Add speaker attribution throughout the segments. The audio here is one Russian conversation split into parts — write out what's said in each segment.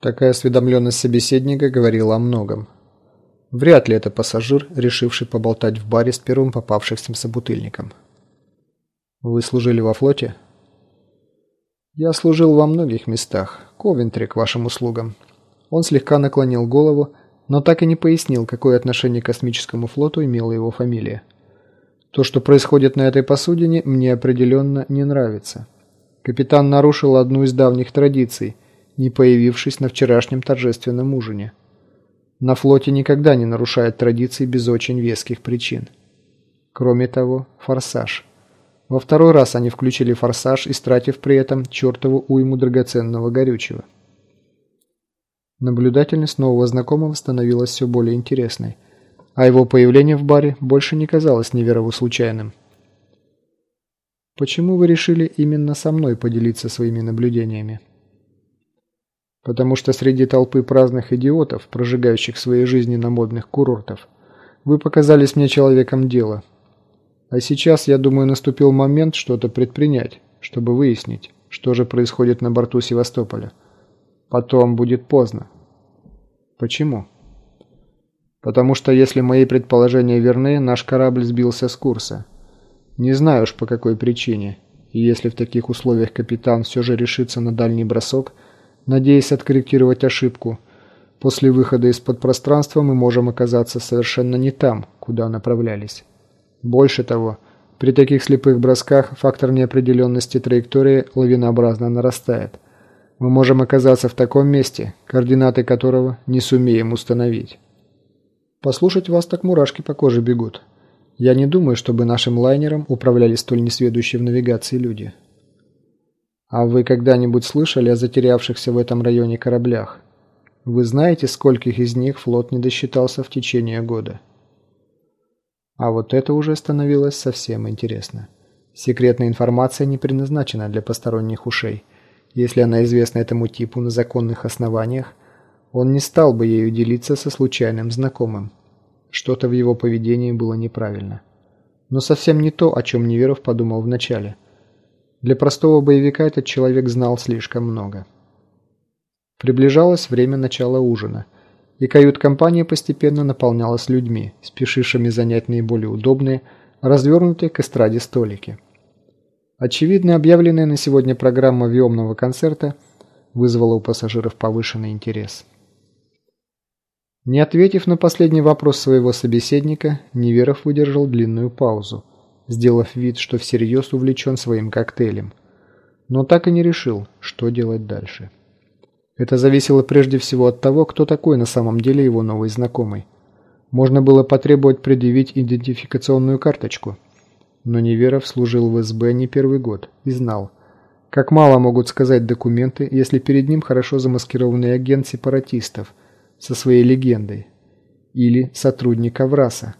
Speaker 1: Такая осведомленность собеседника говорила о многом. Вряд ли это пассажир, решивший поболтать в баре с первым попавшимся собутыльником. «Вы служили во флоте?» «Я служил во многих местах. Ковентри к вашим услугам». Он слегка наклонил голову, но так и не пояснил, какое отношение к космическому флоту имела его фамилия. То, что происходит на этой посудине, мне определенно не нравится. Капитан нарушил одну из давних традиций, не появившись на вчерашнем торжественном ужине. На флоте никогда не нарушают традиции без очень веских причин. Кроме того, форсаж. Во второй раз они включили форсаж, истратив при этом чертову уйму драгоценного горючего. Наблюдательность нового знакомого становилась все более интересной, а его появление в баре больше не казалось Неверову случайным. «Почему вы решили именно со мной поделиться своими наблюдениями?» Потому что среди толпы праздных идиотов, прожигающих свои жизни на модных курортах, вы показались мне человеком дела. А сейчас, я думаю, наступил момент что-то предпринять, чтобы выяснить, что же происходит на борту Севастополя. Потом будет поздно. Почему? Потому что, если мои предположения верны, наш корабль сбился с курса. Не знаю уж по какой причине. И если в таких условиях капитан все же решится на дальний бросок – надеясь откорректировать ошибку. После выхода из-под пространства мы можем оказаться совершенно не там, куда направлялись. Больше того, при таких слепых бросках фактор неопределенности траектории лавинообразно нарастает. Мы можем оказаться в таком месте, координаты которого не сумеем установить. Послушать вас так мурашки по коже бегут. Я не думаю, чтобы нашим лайнером управляли столь несведущие в навигации люди. А вы когда-нибудь слышали о затерявшихся в этом районе кораблях? Вы знаете, скольких из них флот не досчитался в течение года? А вот это уже становилось совсем интересно. Секретная информация не предназначена для посторонних ушей. Если она известна этому типу на законных основаниях, он не стал бы ею делиться со случайным знакомым. Что-то в его поведении было неправильно. Но совсем не то, о чем Неверов подумал вначале – для простого боевика этот человек знал слишком много. Приближалось время начала ужина, и кают-компания постепенно наполнялась людьми, спешившими занять наиболее удобные, развернутые к эстраде столики. Очевидно, объявленная на сегодня программа въемного концерта вызвала у пассажиров повышенный интерес. Не ответив на последний вопрос своего собеседника, Неверов выдержал длинную паузу – сделав вид, что всерьез увлечен своим коктейлем. Но так и не решил, что делать дальше. Это зависело прежде всего от того, кто такой на самом деле его новый знакомый. Можно было потребовать предъявить идентификационную карточку. Но Неверов служил в СБ не первый год и знал, как мало могут сказать документы, если перед ним хорошо замаскированный агент сепаратистов со своей легендой или сотрудник Авраса,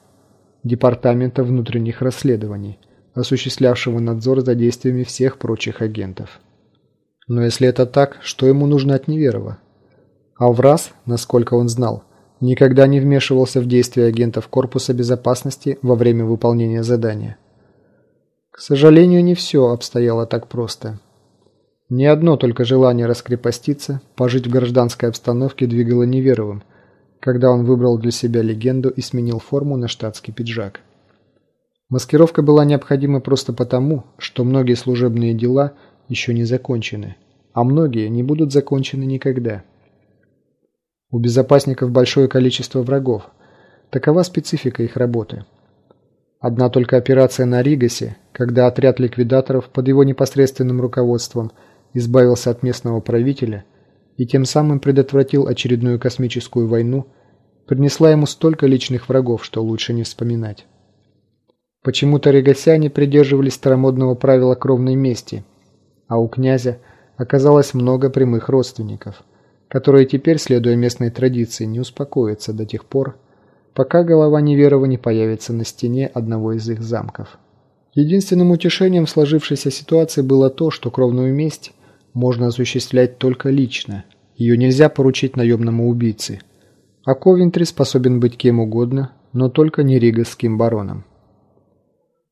Speaker 1: Департамента внутренних расследований, осуществлявшего надзор за действиями всех прочих агентов. Но если это так, что ему нужно от Неверова? Авраз, насколько он знал, никогда не вмешивался в действия агентов Корпуса безопасности во время выполнения задания. К сожалению, не все обстояло так просто. Не одно только желание раскрепоститься, пожить в гражданской обстановке двигало Неверовым – когда он выбрал для себя легенду и сменил форму на штатский пиджак. Маскировка была необходима просто потому, что многие служебные дела еще не закончены, а многие не будут закончены никогда. У безопасников большое количество врагов. Такова специфика их работы. Одна только операция на Ригасе, когда отряд ликвидаторов под его непосредственным руководством избавился от местного правителя – и тем самым предотвратил очередную космическую войну, принесла ему столько личных врагов, что лучше не вспоминать. Почему-то регасяне придерживались старомодного правила кровной мести, а у князя оказалось много прямых родственников, которые теперь, следуя местной традиции, не успокоятся до тех пор, пока голова Неверова не появится на стене одного из их замков. Единственным утешением в сложившейся ситуации было то, что кровную месть можно осуществлять только лично. Ее нельзя поручить наемному убийце. А Ковентри способен быть кем угодно, но только не ригасским бароном.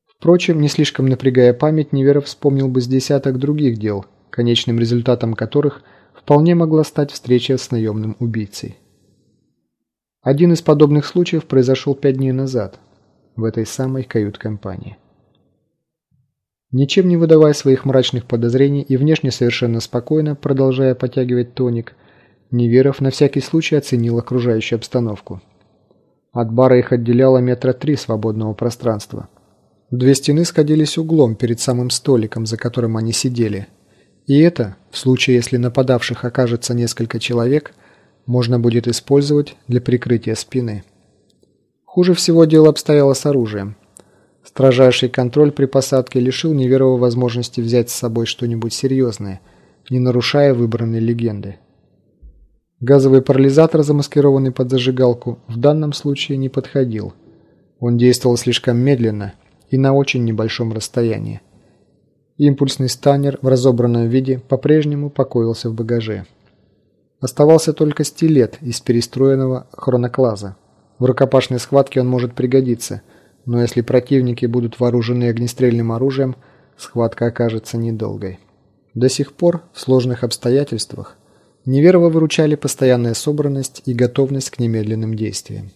Speaker 1: Впрочем, не слишком напрягая память, Неверов вспомнил бы с десяток других дел, конечным результатом которых вполне могла стать встреча с наемным убийцей. Один из подобных случаев произошел пять дней назад, в этой самой кают-компании. Ничем не выдавая своих мрачных подозрений и внешне совершенно спокойно, продолжая потягивать тоник, Неверов на всякий случай оценил окружающую обстановку. От бара их отделяло метра три свободного пространства. Две стены сходились углом перед самым столиком, за которым они сидели. И это, в случае, если нападавших окажется несколько человек, можно будет использовать для прикрытия спины. Хуже всего дело обстояло с оружием. Строжайший контроль при посадке лишил Неверова возможности взять с собой что-нибудь серьезное, не нарушая выбранной легенды. Газовый парализатор, замаскированный под зажигалку, в данном случае не подходил. Он действовал слишком медленно и на очень небольшом расстоянии. Импульсный станер в разобранном виде по-прежнему покоился в багаже. Оставался только стилет из перестроенного хроноклаза. В рукопашной схватке он может пригодиться, но если противники будут вооружены огнестрельным оружием, схватка окажется недолгой. До сих пор в сложных обстоятельствах Неверова выручали постоянная собранность и готовность к немедленным действиям.